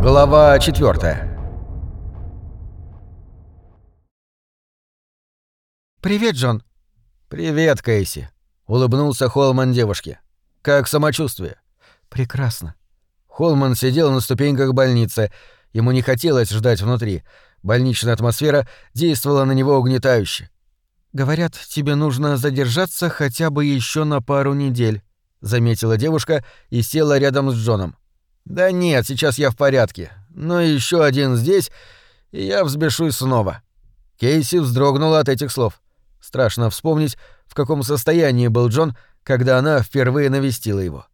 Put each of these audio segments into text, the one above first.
Глава 4 «Привет, Джон». «Привет, Кейси», — улыбнулся Холман девушке. «Как самочувствие?» «Прекрасно». Холман сидел на ступеньках больницы. Ему не хотелось ждать внутри. Больничная атмосфера действовала на него угнетающе. «Говорят, тебе нужно задержаться хотя бы еще на пару недель», — заметила девушка и села рядом с Джоном. «Да нет, сейчас я в порядке. Но еще один здесь, и я взбешусь снова». Кейси вздрогнула от этих слов. Страшно вспомнить, в каком состоянии был Джон, когда она впервые навестила его.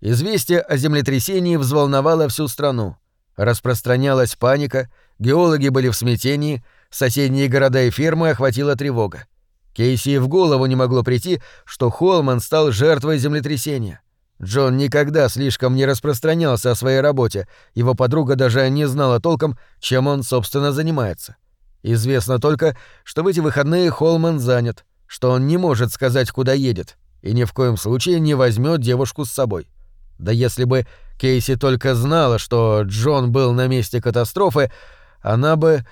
Известие о землетрясении взволновало всю страну. Распространялась паника, геологи были в смятении, соседние города и фермы охватила тревога. Кейси в голову не могло прийти, что Холман стал жертвой землетрясения. Джон никогда слишком не распространялся о своей работе, его подруга даже не знала толком, чем он, собственно, занимается. Известно только, что в эти выходные Холман занят, что он не может сказать, куда едет, и ни в коем случае не возьмет девушку с собой. Да если бы Кейси только знала, что Джон был на месте катастрофы, она бы...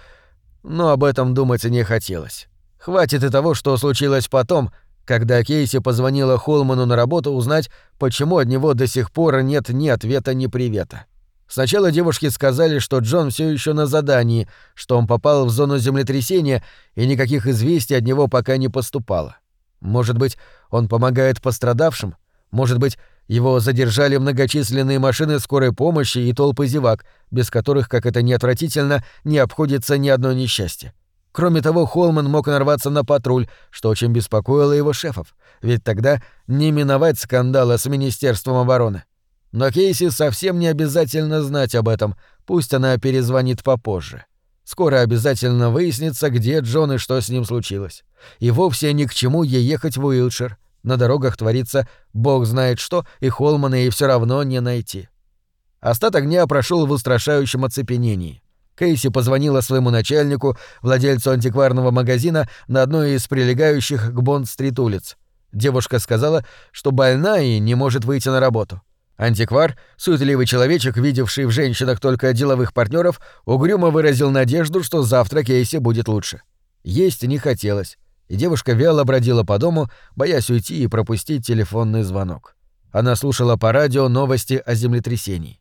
Но об этом думать не хотелось. Хватит и того, что случилось потом, когда Кейси позвонила Холману на работу узнать, почему от него до сих пор нет ни ответа, ни привета. Сначала девушки сказали, что Джон все еще на задании, что он попал в зону землетрясения, и никаких известий от него пока не поступало. Может быть, он помогает пострадавшим? Может быть, его задержали многочисленные машины скорой помощи и толпы зевак, без которых, как это не отвратительно, не обходится ни одно несчастье. Кроме того, Холман мог нарваться на патруль, что очень беспокоило его шефов, ведь тогда не миновать скандала с Министерством обороны. Но Кейси совсем не обязательно знать об этом, пусть она перезвонит попозже. Скоро обязательно выяснится, где Джон и что с ним случилось. И вовсе ни к чему ей ехать в Уилшир. На дорогах творится бог знает что, и Холмана ей все равно не найти. Остаток дня прошел в устрашающем оцепенении. Кейси позвонила своему начальнику, владельцу антикварного магазина, на одной из прилегающих к Бонд-стрит улиц. Девушка сказала, что больна и не может выйти на работу. Антиквар, суетливый человечек, видевший в женщинах только деловых партнеров, угрюмо выразил надежду, что завтра Кейси будет лучше. Есть не хотелось, и девушка вяло бродила по дому, боясь уйти и пропустить телефонный звонок. Она слушала по радио новости о землетрясении.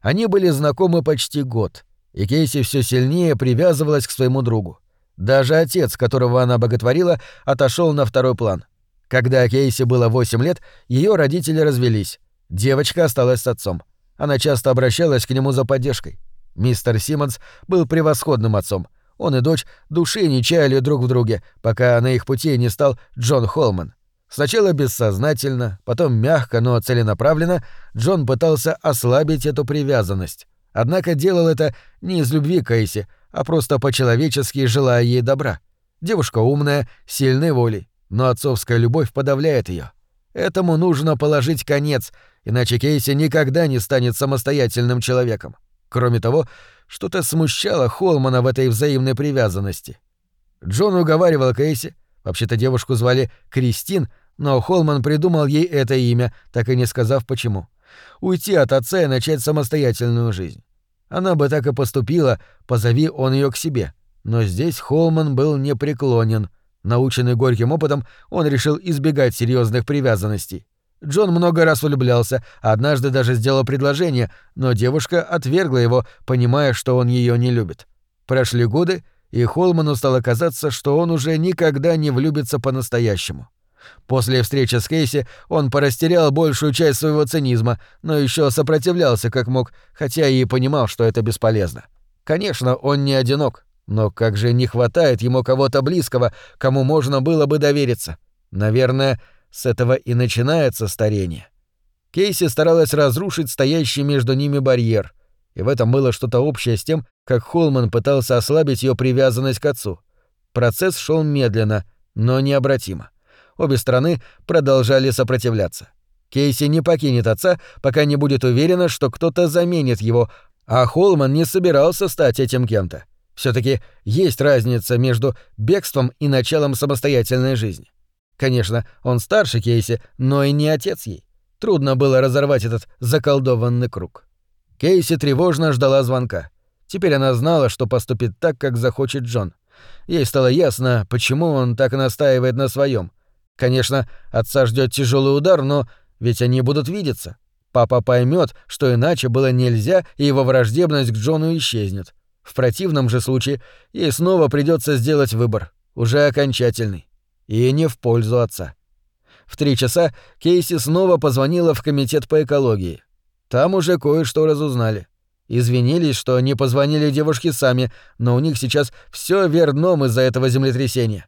Они были знакомы почти год, и Кейси все сильнее привязывалась к своему другу. Даже отец, которого она боготворила, отошел на второй план. Когда Кейси было 8 лет, ее родители развелись. Девочка осталась с отцом. Она часто обращалась к нему за поддержкой. Мистер Симмонс был превосходным отцом. Он и дочь души не чаяли друг в друге, пока на их пути не стал Джон Холман. Сначала бессознательно, потом мягко, но целенаправленно Джон пытался ослабить эту привязанность. Однако делал это не из любви к Эйси, а просто по-человечески желая ей добра. Девушка умная, сильной волей, но отцовская любовь подавляет ее. Этому нужно положить конец, иначе Кейси никогда не станет самостоятельным человеком. Кроме того, что-то смущало Холмана в этой взаимной привязанности. Джон уговаривал Кейси, вообще-то девушку звали Кристин, но Холман придумал ей это имя, так и не сказав почему. Уйти от отца и начать самостоятельную жизнь. Она бы так и поступила, позови он ее к себе. Но здесь Холман был непреклонен. Наученный горьким опытом, он решил избегать серьезных привязанностей. Джон много раз влюблялся, однажды даже сделал предложение, но девушка отвергла его, понимая, что он ее не любит. Прошли годы, и Холману стало казаться, что он уже никогда не влюбится по-настоящему. После встречи с Кейси он порастерял большую часть своего цинизма, но еще сопротивлялся как мог, хотя и понимал, что это бесполезно. Конечно, он не одинок, но как же не хватает ему кого-то близкого, кому можно было бы довериться. Наверное, с этого и начинается старение. Кейси старалась разрушить стоящий между ними барьер, и в этом было что-то общее с тем, как Холман пытался ослабить ее привязанность к отцу. Процесс шел медленно, но необратимо. Обе стороны продолжали сопротивляться. Кейси не покинет отца, пока не будет уверена, что кто-то заменит его, а Холман не собирался стать этим кем-то. все таки есть разница между бегством и началом самостоятельной жизни. Конечно, он старше Кейси, но и не отец ей. Трудно было разорвать этот заколдованный круг. Кейси тревожно ждала звонка. Теперь она знала, что поступит так, как захочет Джон. Ей стало ясно, почему он так настаивает на своем. Конечно, отца ждет тяжелый удар, но ведь они будут видеться. Папа поймет, что иначе было нельзя, и его враждебность к Джону исчезнет. В противном же случае ей снова придется сделать выбор, уже окончательный, и не в пользу отца. В три часа Кейси снова позвонила в комитет по экологии. Там уже кое-что разузнали. Извинились, что не позвонили девушке сами, но у них сейчас все вверх дном из-за этого землетрясения.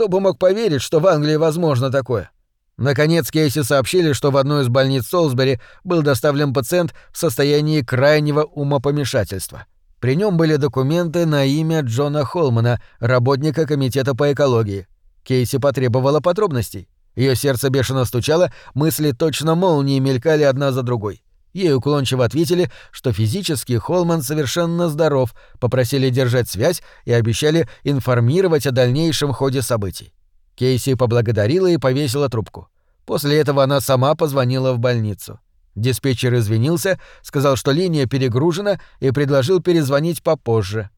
Кто бы мог поверить, что в Англии возможно такое? Наконец Кейси сообщили, что в одной из больниц Солсбери был доставлен пациент в состоянии крайнего умопомешательства. При нем были документы на имя Джона Холмана, работника комитета по экологии. Кейси потребовала подробностей. Ее сердце бешено стучало, мысли точно молнии мелькали одна за другой. Ей уклончиво ответили, что физически Холман совершенно здоров, попросили держать связь и обещали информировать о дальнейшем ходе событий. Кейси поблагодарила и повесила трубку. После этого она сама позвонила в больницу. Диспетчер извинился, сказал, что линия перегружена и предложил перезвонить попозже.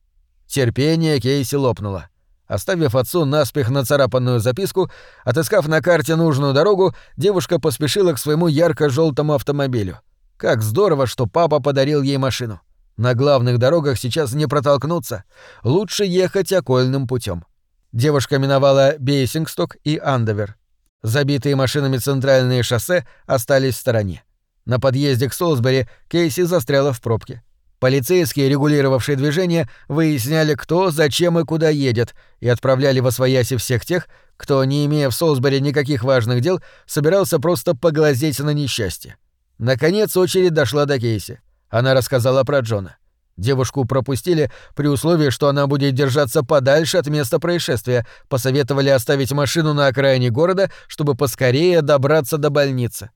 Терпение Кейси лопнуло. Оставив отцу наспех нацарапанную записку, отыскав на карте нужную дорогу, девушка поспешила к своему ярко желтому автомобилю. Как здорово, что папа подарил ей машину. На главных дорогах сейчас не протолкнуться. Лучше ехать окольным путем. Девушка миновала Бейсингсток и Андовер. Забитые машинами центральные шоссе остались в стороне. На подъезде к Солсбери Кейси застряла в пробке. Полицейские, регулировавшие движение, выясняли, кто, зачем и куда едет, и отправляли во свояси всех тех, кто, не имея в Солсбери никаких важных дел, собирался просто поглазеть на несчастье. Наконец очередь дошла до Кейси. Она рассказала про Джона. Девушку пропустили при условии, что она будет держаться подальше от места происшествия, посоветовали оставить машину на окраине города, чтобы поскорее добраться до больницы.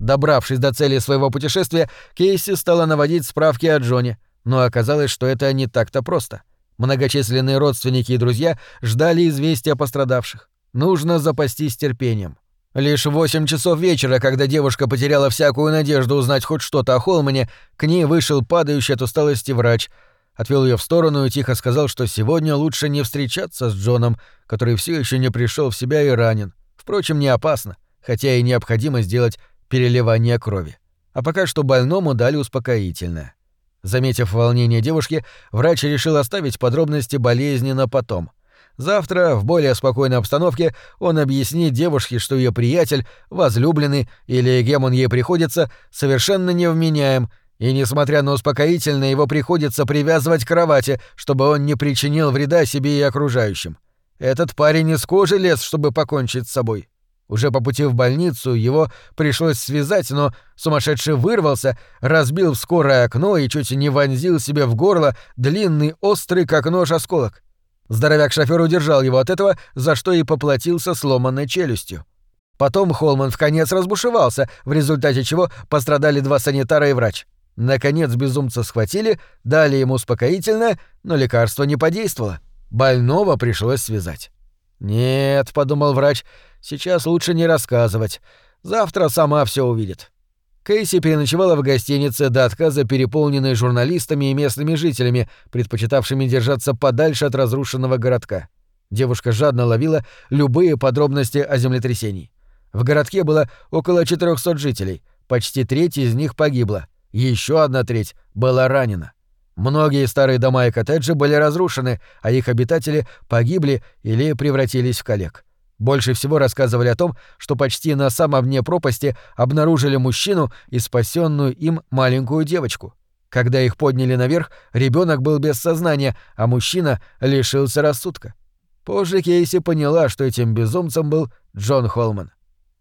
Добравшись до цели своего путешествия, Кейси стала наводить справки о Джоне, но оказалось, что это не так-то просто. Многочисленные родственники и друзья ждали известия о пострадавших. Нужно запастись терпением. Лишь в восемь часов вечера, когда девушка потеряла всякую надежду узнать хоть что-то о Холмане, к ней вышел падающий от усталости врач, отвел ее в сторону и тихо сказал, что сегодня лучше не встречаться с Джоном, который все еще не пришел в себя и ранен. Впрочем, не опасно, хотя и необходимо сделать переливание крови. А пока что больному дали успокоительное. Заметив волнение девушки, врач решил оставить подробности болезни на потом. Завтра, в более спокойной обстановке, он объяснит девушке, что ее приятель, возлюбленный или кем он ей приходится, совершенно невменяем, и, несмотря на успокоительное, его приходится привязывать к кровати, чтобы он не причинил вреда себе и окружающим. Этот парень из кожи лез, чтобы покончить с собой. Уже по пути в больницу его пришлось связать, но сумасшедший вырвался, разбил в скорое окно и чуть не вонзил себе в горло длинный, острый, как нож, осколок. Здоровяк-шофер удержал его от этого, за что и поплатился сломанной челюстью. Потом Холман в конец разбушевался, в результате чего пострадали два санитара и врач. Наконец безумца схватили, дали ему успокоительное, но лекарство не подействовало. Больного пришлось связать. «Нет», — подумал врач, — «сейчас лучше не рассказывать. Завтра сама все увидит». Кейси переночевала в гостинице до отказа, переполненной журналистами и местными жителями, предпочитавшими держаться подальше от разрушенного городка. Девушка жадно ловила любые подробности о землетрясении. В городке было около 400 жителей, почти треть из них погибла, еще одна треть была ранена. Многие старые дома и коттеджи были разрушены, а их обитатели погибли или превратились в коллег. Больше всего рассказывали о том, что почти на самом дне пропасти обнаружили мужчину и спасенную им маленькую девочку. Когда их подняли наверх, ребенок был без сознания, а мужчина лишился рассудка. Позже Кейси поняла, что этим безумцем был Джон Холман.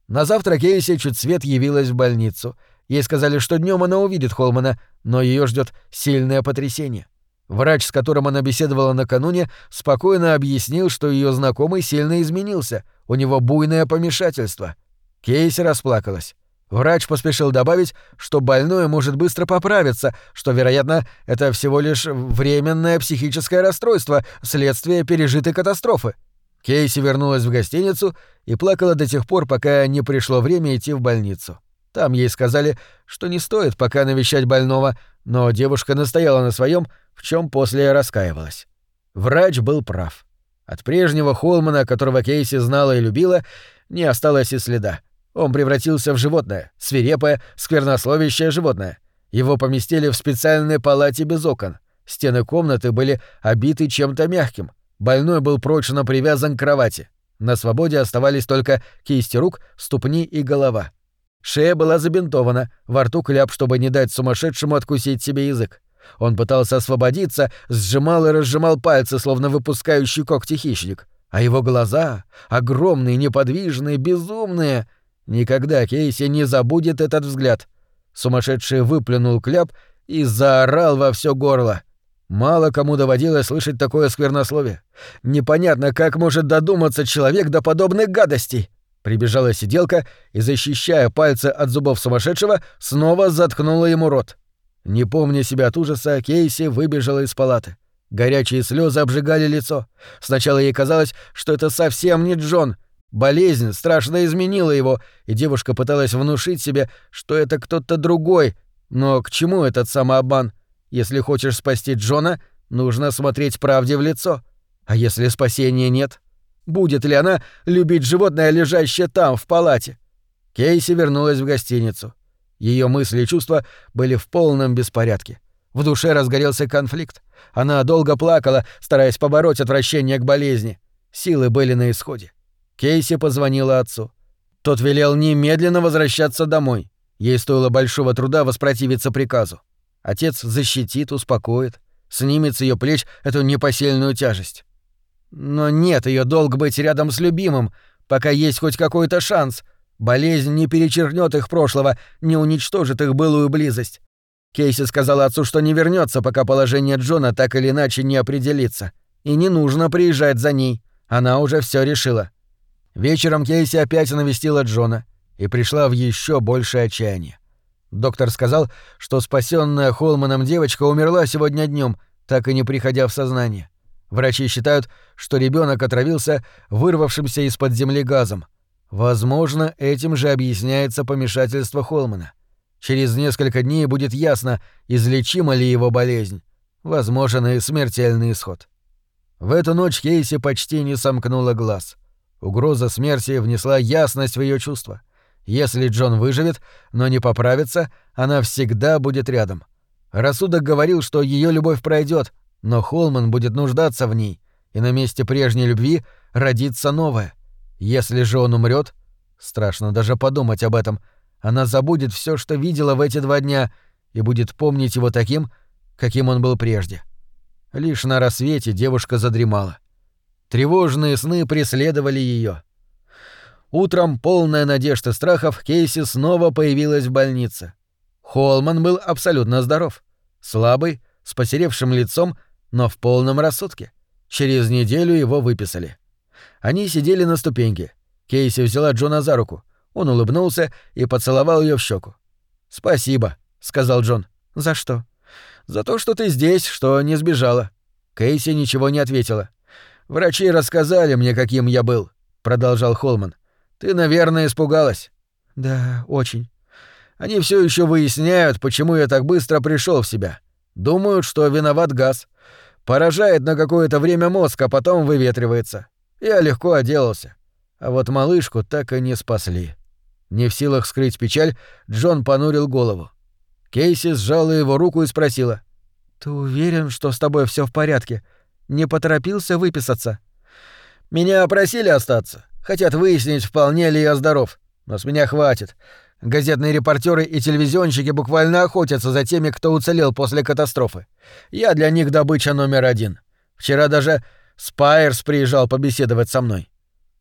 На завтра Кейси чуть свет явилась в больницу — Ей сказали, что днем она увидит Холмана, но ее ждет сильное потрясение. Врач, с которым она беседовала накануне, спокойно объяснил, что ее знакомый сильно изменился, у него буйное помешательство. Кейси расплакалась. Врач поспешил добавить, что больной может быстро поправиться, что, вероятно, это всего лишь временное психическое расстройство, следствие пережитой катастрофы. Кейси вернулась в гостиницу и плакала до тех пор, пока не пришло время идти в больницу. Там ей сказали, что не стоит пока навещать больного, но девушка настояла на своем, в чем после раскаивалась. Врач был прав. От прежнего Холмана, которого Кейси знала и любила, не осталось и следа. Он превратился в животное, свирепое, сквернословящее животное. Его поместили в специальной палате без окон. Стены комнаты были обиты чем-то мягким. Больной был прочно привязан к кровати. На свободе оставались только кисти рук, ступни и голова. Шея была забинтована, во рту кляп, чтобы не дать сумасшедшему откусить себе язык. Он пытался освободиться, сжимал и разжимал пальцы, словно выпускающий когти хищник. А его глаза, огромные, неподвижные, безумные... Никогда Кейси не забудет этот взгляд. Сумасшедший выплюнул кляп и заорал во все горло. Мало кому доводилось слышать такое сквернословие. Непонятно, как может додуматься человек до подобных гадостей. Прибежала сиделка и, защищая пальцы от зубов сумасшедшего, снова заткнула ему рот. Не помня себя от ужаса, Кейси выбежала из палаты. Горячие слезы обжигали лицо. Сначала ей казалось, что это совсем не Джон. Болезнь страшно изменила его, и девушка пыталась внушить себе, что это кто-то другой. Но к чему этот самообман? Если хочешь спасти Джона, нужно смотреть правде в лицо. А если спасения нет? Будет ли она любить животное, лежащее там, в палате? Кейси вернулась в гостиницу. Ее мысли и чувства были в полном беспорядке. В душе разгорелся конфликт. Она долго плакала, стараясь побороть отвращение к болезни. Силы были на исходе. Кейси позвонила отцу. Тот велел немедленно возвращаться домой. Ей стоило большого труда воспротивиться приказу. Отец защитит, успокоит, снимет с ее плеч эту непосильную тяжесть. Но нет ее долг быть рядом с любимым, пока есть хоть какой-то шанс. Болезнь не перечеркнет их прошлого, не уничтожит их былую близость. Кейси сказала отцу, что не вернется, пока положение Джона так или иначе не определится. И не нужно приезжать за ней. Она уже все решила. Вечером Кейси опять навестила Джона и пришла в еще большее отчаяние. Доктор сказал, что спасенная Холманом девочка умерла сегодня днем, так и не приходя в сознание. Врачи считают, что ребенок отравился вырвавшимся из-под земли газом. Возможно, этим же объясняется помешательство Холмана. Через несколько дней будет ясно, излечима ли его болезнь. Возможен и смертельный исход. В эту ночь Кейси почти не сомкнула глаз. Угроза смерти внесла ясность в ее чувства. Если Джон выживет, но не поправится, она всегда будет рядом. Рассудок говорил, что ее любовь пройдет, но Холман будет нуждаться в ней, и на месте прежней любви родится новая. Если же он умрет, страшно даже подумать об этом, она забудет все, что видела в эти два дня, и будет помнить его таким, каким он был прежде. Лишь на рассвете девушка задремала. Тревожные сны преследовали ее. Утром, полная надежд и страхов, Кейси снова появилась в больнице. Холман был абсолютно здоров. Слабый, с посеревшим лицом, но в полном рассудке. Через неделю его выписали. Они сидели на ступеньке. Кейси взяла Джона за руку. Он улыбнулся и поцеловал ее в щеку. «Спасибо», — сказал Джон. «За что?» «За то, что ты здесь, что не сбежала». Кейси ничего не ответила. «Врачи рассказали мне, каким я был», — продолжал Холман. «Ты, наверное, испугалась». «Да, очень». «Они все еще выясняют, почему я так быстро пришел в себя. Думают, что виноват газ. Поражает на какое-то время мозг, а потом выветривается. Я легко отделался. А вот малышку так и не спасли. Не в силах скрыть печаль, Джон понурил голову. Кейси сжала его руку и спросила. «Ты уверен, что с тобой все в порядке? Не поторопился выписаться?» «Меня просили остаться. Хотят выяснить, вполне ли я здоров. Но с меня хватит. Газетные репортеры и телевизионщики буквально охотятся за теми, кто уцелел после катастрофы. Я для них добыча номер один. Вчера даже Спайерс приезжал побеседовать со мной.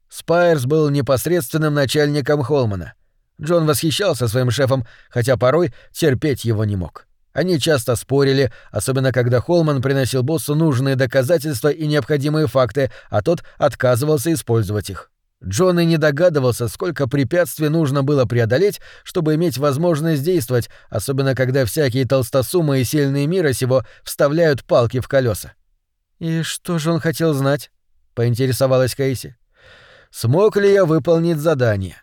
Спайерс был непосредственным начальником Холмана. Джон восхищался своим шефом, хотя порой терпеть его не мог. Они часто спорили, особенно когда Холман приносил боссу нужные доказательства и необходимые факты, а тот отказывался использовать их. Джон и не догадывался, сколько препятствий нужно было преодолеть, чтобы иметь возможность действовать, особенно когда всякие толстосумы и сильные мира сего вставляют палки в колеса. «И что же он хотел знать?» — поинтересовалась Кейси. «Смог ли я выполнить задание?»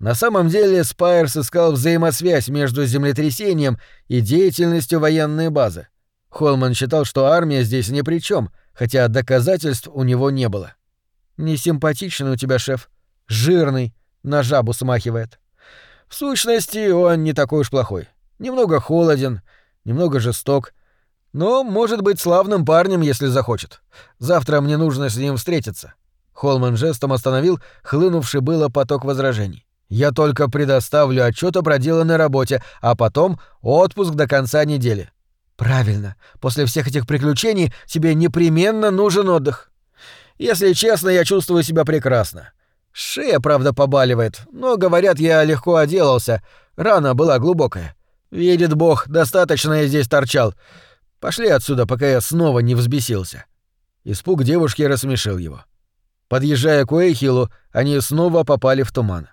На самом деле Спайерс искал взаимосвязь между землетрясением и деятельностью военной базы. Холман считал, что армия здесь ни при чем, хотя доказательств у него не было. «Несимпатичный у тебя шеф. Жирный, на жабу смахивает». В сущности, он не такой уж плохой. Немного холоден, немного жесток, но может быть славным парнем, если захочет. Завтра мне нужно с ним встретиться. Холман жестом остановил хлынувший было поток возражений. Я только предоставлю отчет о проделанной работе, а потом отпуск до конца недели. Правильно. После всех этих приключений тебе непременно нужен отдых. Если честно, я чувствую себя прекрасно. Шея, правда, побаливает, но, говорят, я легко отделался. Рана была глубокая. Видит бог, достаточно я здесь торчал. Пошли отсюда, пока я снова не взбесился. Испуг девушки рассмешил его. Подъезжая к Уэйхиллу, они снова попали в туман.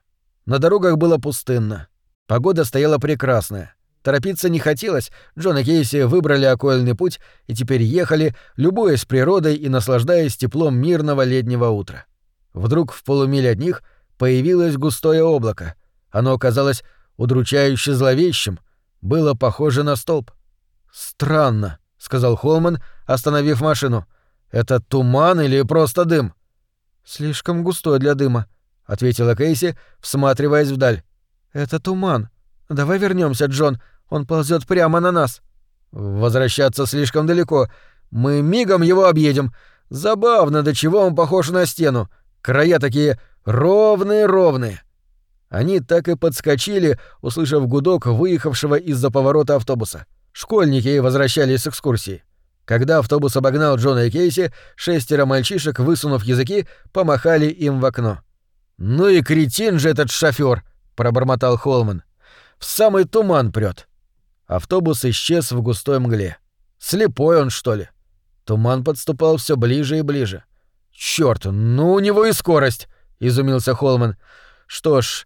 На дорогах было пустынно. Погода стояла прекрасная. Торопиться не хотелось, Джон и Кейси выбрали окольный путь и теперь ехали, любуясь природой и наслаждаясь теплом мирного летнего утра. Вдруг в полумиле от них появилось густое облако. Оно казалось удручающе зловещим, было похоже на столб. «Странно», — сказал Холман, остановив машину. «Это туман или просто дым?» «Слишком густой для дыма», — ответила Кейси, всматриваясь вдаль. «Это туман. Давай вернемся, Джон. Он ползет прямо на нас». «Возвращаться слишком далеко. Мы мигом его объедем. Забавно, до чего он похож на стену. Края такие ровные-ровные. Они так и подскочили, услышав гудок выехавшего из-за поворота автобуса. Школьники возвращались с экскурсии. Когда автобус обогнал Джона и Кейси, шестеро мальчишек, высунув языки, помахали им в окно. «Ну и кретин же этот шофёр!» — пробормотал Холман. «В самый туман прёт». Автобус исчез в густой мгле. Слепой он, что ли? Туман подступал все ближе и ближе. Черт, ну у него и скорость, изумился Холман. Что ж,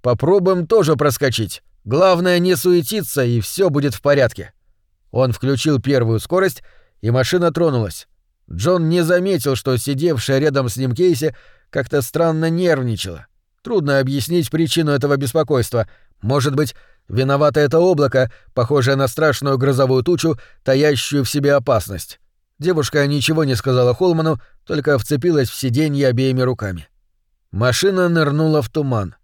попробуем тоже проскочить. Главное не суетиться, и все будет в порядке. Он включил первую скорость, и машина тронулась. Джон не заметил, что сидевшая рядом с ним Кейси как-то странно нервничала. Трудно объяснить причину этого беспокойства. Может быть, виновато это облако, похожее на страшную грозовую тучу, таящую в себе опасность. Девушка ничего не сказала Холману, только вцепилась в сиденье обеими руками. Машина нырнула в туман.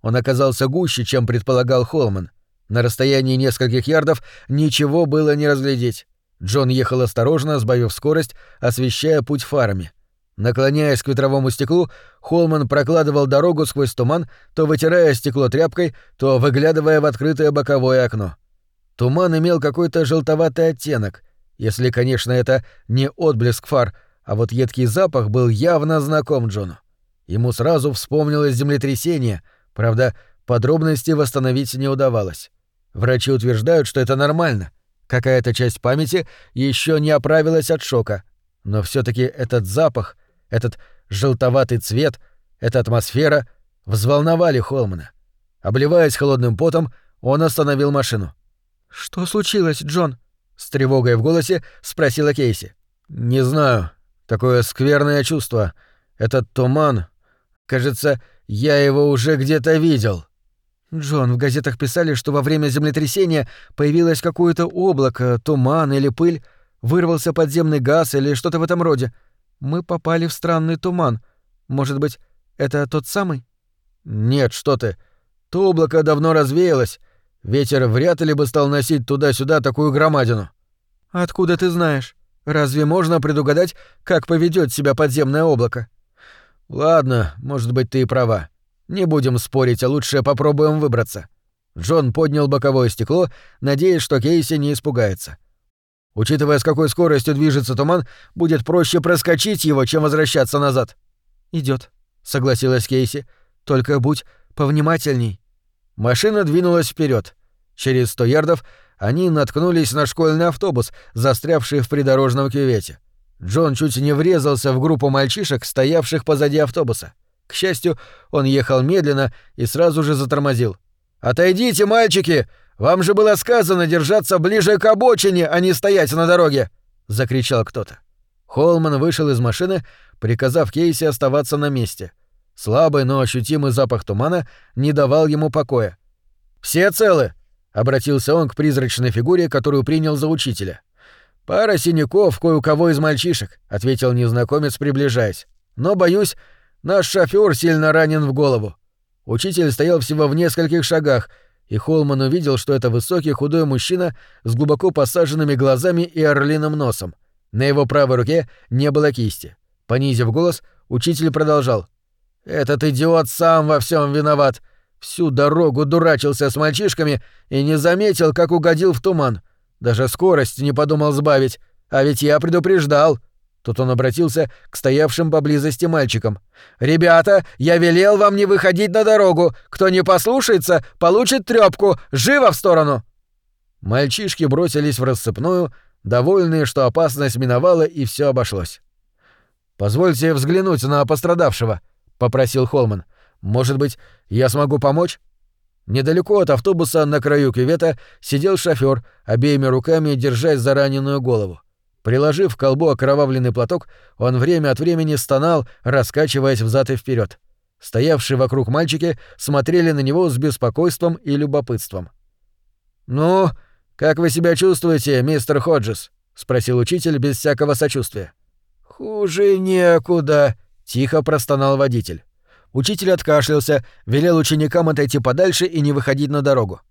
Он оказался гуще, чем предполагал Холман. На расстоянии нескольких ярдов ничего было не разглядеть. Джон ехал осторожно, сбавив скорость, освещая путь фарами. Наклоняясь к ветровому стеклу, Холман прокладывал дорогу сквозь туман, то вытирая стекло тряпкой, то выглядывая в открытое боковое окно. Туман имел какой-то желтоватый оттенок, если, конечно, это не отблеск фар, а вот едкий запах был явно знаком Джону. Ему сразу вспомнилось землетрясение, правда, подробности восстановить не удавалось. Врачи утверждают, что это нормально. Какая-то часть памяти еще не оправилась от шока. Но все таки этот запах, этот желтоватый цвет, эта атмосфера взволновали Холмана. Обливаясь холодным потом, он остановил машину. «Что случилось, Джон?» — с тревогой в голосе спросила Кейси. «Не знаю. Такое скверное чувство. Этот туман. Кажется, я его уже где-то видел». «Джон, в газетах писали, что во время землетрясения появилось какое-то облако, туман или пыль, вырвался подземный газ или что-то в этом роде. Мы попали в странный туман. Может быть, это тот самый?» «Нет, что ты. То облако давно развеялось. Ветер вряд ли бы стал носить туда-сюда такую громадину. Откуда ты знаешь? Разве можно предугадать, как поведет себя подземное облако? Ладно, может быть, ты и права. Не будем спорить, а лучше попробуем выбраться. Джон поднял боковое стекло, надеясь, что Кейси не испугается. Учитывая, с какой скоростью движется туман, будет проще проскочить его, чем возвращаться назад. Идет, согласилась Кейси. Только будь повнимательней. Машина двинулась вперед. Через сто ярдов они наткнулись на школьный автобус, застрявший в придорожном кювете. Джон чуть не врезался в группу мальчишек, стоявших позади автобуса. К счастью, он ехал медленно и сразу же затормозил. «Отойдите, мальчики! Вам же было сказано держаться ближе к обочине, а не стоять на дороге!» — закричал кто-то. Холман вышел из машины, приказав Кейси оставаться на месте — Слабый, но ощутимый запах тумана не давал ему покоя. «Все целы?» — обратился он к призрачной фигуре, которую принял за учителя. «Пара синяков кое у кого из мальчишек», — ответил незнакомец, приближаясь. «Но, боюсь, наш шофер сильно ранен в голову». Учитель стоял всего в нескольких шагах, и Холман увидел, что это высокий худой мужчина с глубоко посаженными глазами и орлиным носом. На его правой руке не было кисти. Понизив голос, учитель продолжал. «Этот идиот сам во всем виноват. Всю дорогу дурачился с мальчишками и не заметил, как угодил в туман. Даже скорость не подумал сбавить. А ведь я предупреждал». Тут он обратился к стоявшим поблизости мальчикам. «Ребята, я велел вам не выходить на дорогу. Кто не послушается, получит трёпку. Живо в сторону!» Мальчишки бросились в рассыпную, довольные, что опасность миновала и все обошлось. «Позвольте взглянуть на пострадавшего», — попросил Холман. «Может быть, я смогу помочь?» Недалеко от автобуса на краю кювета сидел шофер, обеими руками держась за раненую голову. Приложив к колбу окровавленный платок, он время от времени стонал, раскачиваясь взад и вперед. Стоявшие вокруг мальчики смотрели на него с беспокойством и любопытством. «Ну, как вы себя чувствуете, мистер Ходжес?» — спросил учитель без всякого сочувствия. «Хуже некуда», — тихо простонал водитель. Учитель откашлялся, велел ученикам отойти подальше и не выходить на дорогу.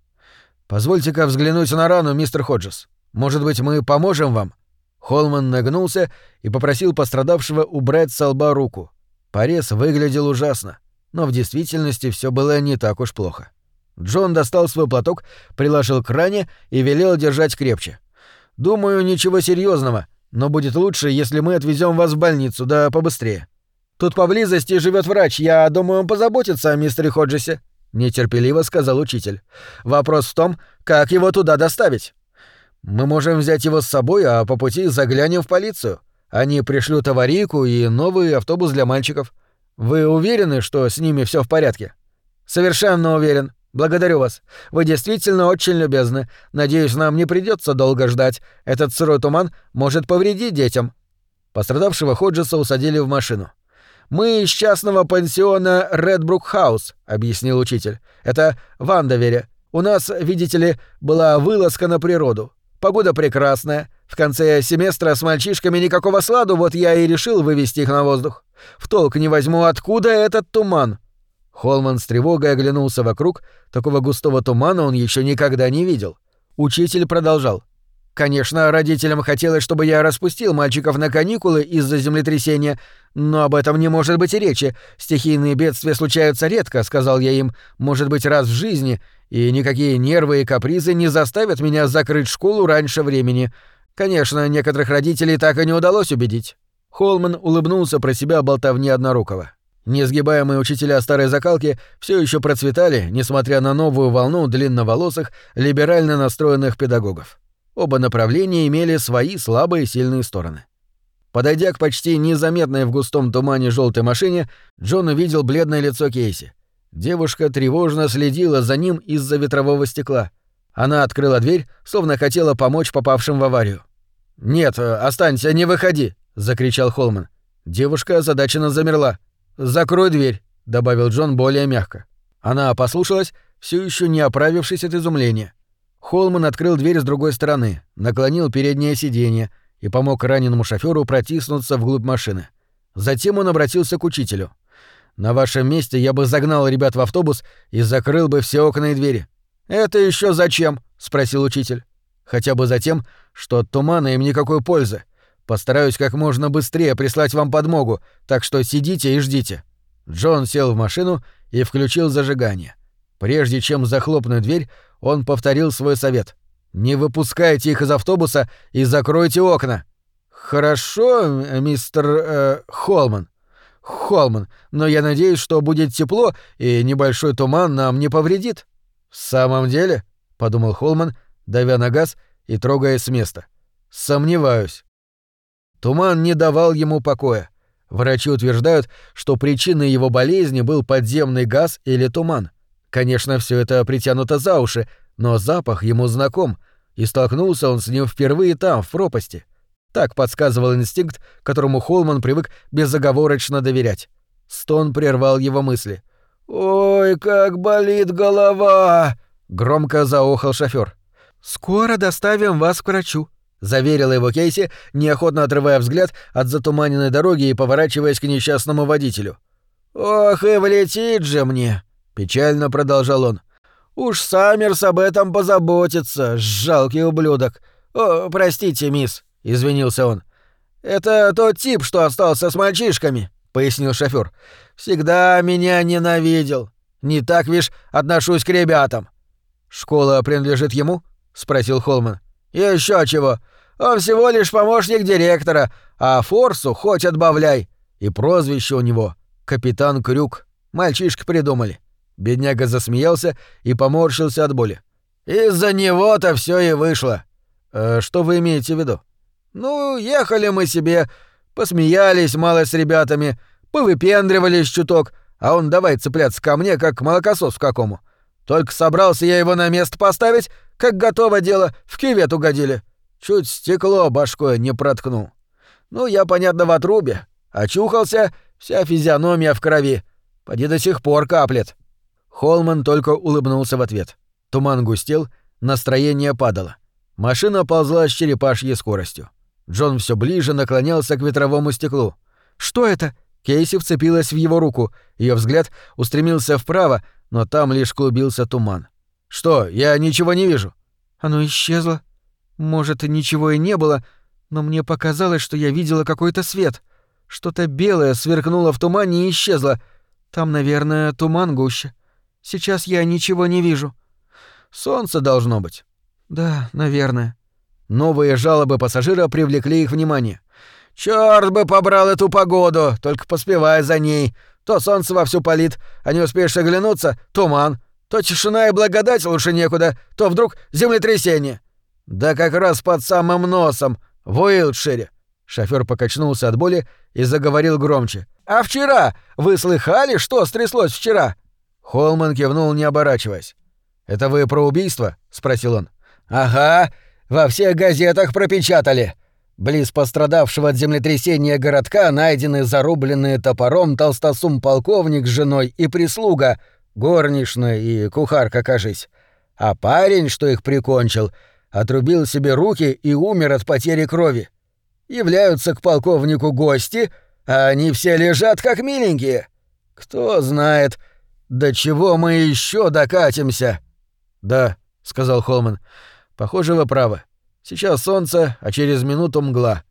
«Позвольте-ка взглянуть на рану, мистер Ходжес. Может быть, мы поможем вам?» Холман нагнулся и попросил пострадавшего убрать с лба руку. Порез выглядел ужасно, но в действительности все было не так уж плохо. Джон достал свой платок, приложил к ране и велел держать крепче. «Думаю, ничего серьезного, но будет лучше, если мы отвезем вас в больницу, да побыстрее. Тут поблизости живет врач, я думаю, он позаботится о мистере Ходжесе», — нетерпеливо сказал учитель. «Вопрос в том, как его туда доставить». Мы можем взять его с собой, а по пути заглянем в полицию. Они пришлют аварийку и новый автобус для мальчиков. Вы уверены, что с ними все в порядке? Совершенно уверен. Благодарю вас. Вы действительно очень любезны. Надеюсь, нам не придется долго ждать. Этот сырой туман может повредить детям. Пострадавшего Ходжеса усадили в машину. «Мы из частного пансиона Редбрук Хаус», — объяснил учитель. «Это в Андовере. У нас, видите ли, была вылазка на природу. Погода прекрасная. В конце семестра с мальчишками никакого сладу, вот я и решил вывести их на воздух. В толк не возьму, откуда этот туман. Холман с тревогой оглянулся вокруг, такого густого тумана он еще никогда не видел. Учитель продолжал. Конечно, родителям хотелось, чтобы я распустил мальчиков на каникулы из-за землетрясения, но об этом не может быть и речи. Стихийные бедствия случаются редко, сказал я им, может быть, раз в жизни, и никакие нервы и капризы не заставят меня закрыть школу раньше времени. Конечно, некоторых родителей так и не удалось убедить. Холман улыбнулся про себя болтовне однорукого. Несгибаемые учителя старой закалки все еще процветали, несмотря на новую волну длинноволосых, либерально настроенных педагогов. Оба направления имели свои слабые и сильные стороны. Подойдя к почти незаметной в густом тумане желтой машине, Джон увидел бледное лицо Кейси. Девушка тревожно следила за ним из-за ветрового стекла. Она открыла дверь, словно хотела помочь попавшим в аварию. «Нет, останься, не выходи!» — закричал Холман. Девушка озадаченно замерла. «Закрой дверь», — добавил Джон более мягко. Она послушалась, все еще не оправившись от изумления. Холман открыл дверь с другой стороны, наклонил переднее сиденье и помог раненому шоферу протиснуться вглубь машины. Затем он обратился к учителю. «На вашем месте я бы загнал ребят в автобус и закрыл бы все окна и двери». «Это еще зачем?» — спросил учитель. «Хотя бы за тем, что от тумана им никакой пользы. Постараюсь как можно быстрее прислать вам подмогу, так что сидите и ждите». Джон сел в машину и включил зажигание. Прежде чем захлопнуть дверь, он повторил свой совет. «Не выпускайте их из автобуса и закройте окна». «Хорошо, мистер э, Холман». «Холман, но я надеюсь, что будет тепло, и небольшой туман нам не повредит». «В самом деле?» — подумал Холман, давя на газ и трогаясь с места. «Сомневаюсь». Туман не давал ему покоя. Врачи утверждают, что причиной его болезни был подземный газ или туман. Конечно, все это притянуто за уши, но запах ему знаком, и столкнулся он с ним впервые там, в пропасти. Так подсказывал инстинкт, которому Холман привык безоговорочно доверять. Стон прервал его мысли. «Ой, как болит голова!» — громко заохал шофер. «Скоро доставим вас к врачу», — заверила его Кейси, неохотно отрывая взгляд от затуманенной дороги и поворачиваясь к несчастному водителю. «Ох, и влетит же мне!» — печально продолжал он. «Уж Саммерс об этом позаботится, жалкий ублюдок. О, простите, мисс», — извинился он. «Это тот тип, что остался с мальчишками», — пояснил шофер. «Всегда меня ненавидел. Не так, вишь, отношусь к ребятам». «Школа принадлежит ему?» — спросил Холман. Еще чего. Он всего лишь помощник директора, а Форсу хоть отбавляй. И прозвище у него — Капитан Крюк. Мальчишки придумали». Бедняга засмеялся и поморщился от боли. «Из-за него-то все и вышло». «Э, «Что вы имеете в виду?» «Ну, ехали мы себе, посмеялись мало с ребятами, повыпендривались чуток, а он давай цепляться ко мне, как молокосос какому. Только собрался я его на место поставить, как готово дело, в кювет угодили. Чуть стекло башкой не проткнул. Ну, я, понятно, в отрубе. Очухался, вся физиономия в крови. Поди до сих пор каплет. Холман только улыбнулся в ответ. Туман густел, настроение падало. Машина ползла с черепашьей скоростью. Джон все ближе наклонялся к ветровому стеклу. «Что это?» Кейси вцепилась в его руку. Ее взгляд устремился вправо, но там лишь клубился туман. «Что, я ничего не вижу?» «Оно исчезло. Может, ничего и не было, но мне показалось, что я видела какой-то свет. Что-то белое сверкнуло в тумане и исчезло. Там, наверное, туман гуще. Сейчас я ничего не вижу. Солнце должно быть. Да, наверное. Новые жалобы пассажира привлекли их внимание. Чёрт бы побрал эту погоду, только поспевай за ней. То солнце вовсю палит, а не успеешь оглянуться — туман. То тишина и благодать лучше некуда, то вдруг землетрясение. Да как раз под самым носом, в Уилтшире. Шофёр покачнулся от боли и заговорил громче. «А вчера? Вы слыхали, что стряслось вчера?» Холман кивнул, не оборачиваясь. «Это вы про убийство?» — спросил он. «Ага, во всех газетах пропечатали. Близ пострадавшего от землетрясения городка найдены зарубленные топором толстосум-полковник с женой и прислуга, горничная и кухарка, кажись. А парень, что их прикончил, отрубил себе руки и умер от потери крови. Являются к полковнику гости, а они все лежат как миленькие. Кто знает, до чего мы еще докатимся?» «Да», — сказал Холман, — «похоже, вы правы. Сейчас солнце, а через минуту мгла.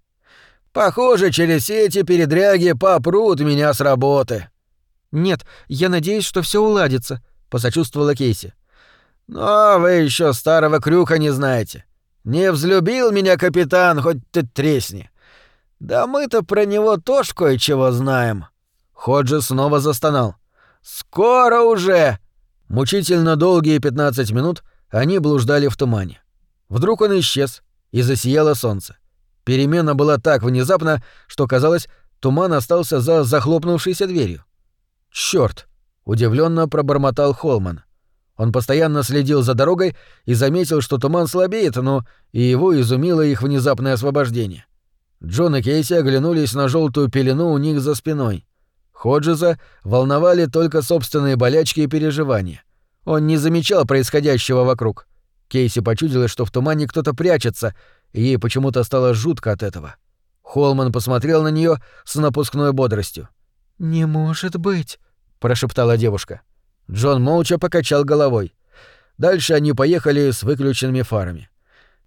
Похоже, через все эти передряги попрут меня с работы». «Нет, я надеюсь, что все уладится», — посочувствовала Кейси. «Но вы еще старого крюка не знаете. Не взлюбил меня капитан, хоть ты тресни. Да мы-то про него тоже кое-чего знаем». Ходжи снова застонал. «Скоро уже!» Мучительно долгие 15 минут они блуждали в тумане. Вдруг он исчез, и засияло солнце. Перемена была так внезапна, что казалось, туман остался за захлопнувшейся дверью. Чёрт! удивленно пробормотал Холман. Он постоянно следил за дорогой и заметил, что туман слабеет, но и его изумило их внезапное освобождение. Джон и Кейси оглянулись на желтую пелену у них за спиной. Ходжеса волновали только собственные болячки и переживания. Он не замечал происходящего вокруг. Кейси почудилось, что в тумане кто-то прячется, и ей почему-то стало жутко от этого. Холман посмотрел на нее с напускной бодростью. «Не может быть», — прошептала девушка. Джон молча покачал головой. Дальше они поехали с выключенными фарами.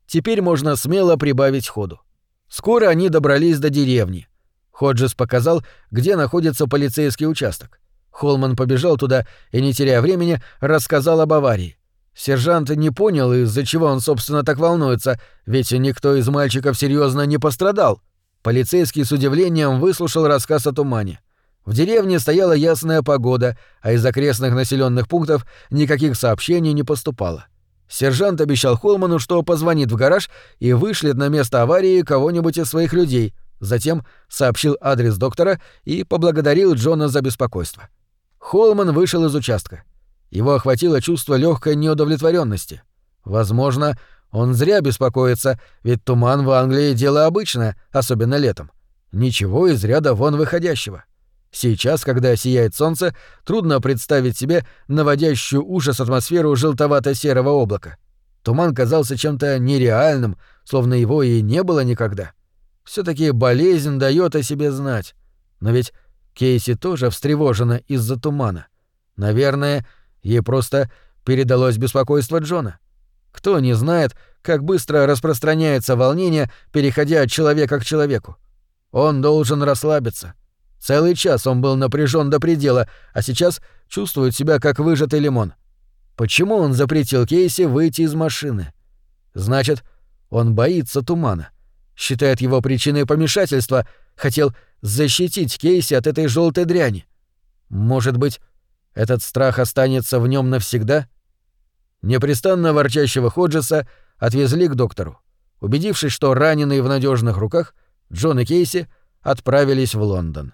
Теперь можно смело прибавить ходу. Скоро они добрались до деревни. Ходжес показал, где находится полицейский участок. Холман побежал туда и, не теряя времени, рассказал об аварии. Сержант не понял, из-за чего он, собственно, так волнуется, ведь никто из мальчиков серьезно не пострадал. Полицейский с удивлением выслушал рассказ о тумане. В деревне стояла ясная погода, а из окрестных населенных пунктов никаких сообщений не поступало. Сержант обещал Холману, что позвонит в гараж и вышлет на место аварии кого-нибудь из своих людей — Затем сообщил адрес доктора и поблагодарил Джона за беспокойство. Холман вышел из участка. Его охватило чувство легкой неудовлетворенности. Возможно, он зря беспокоится, ведь туман в Англии дело обычное, особенно летом. Ничего из ряда вон выходящего. Сейчас, когда сияет солнце, трудно представить себе наводящую ужас атмосферу желтовато-серого облака. Туман казался чем-то нереальным, словно его и не было никогда. все таки болезнь дает о себе знать. Но ведь Кейси тоже встревожена из-за тумана. Наверное, ей просто передалось беспокойство Джона. Кто не знает, как быстро распространяется волнение, переходя от человека к человеку. Он должен расслабиться. Целый час он был напряжен до предела, а сейчас чувствует себя как выжатый лимон. Почему он запретил Кейси выйти из машины? Значит, он боится тумана. Считает его причиной помешательства, хотел защитить Кейси от этой желтой дряни. Может быть, этот страх останется в нем навсегда? Непрестанно ворчащего Ходжеса отвезли к доктору. Убедившись, что раненый в надежных руках, Джон и Кейси отправились в Лондон.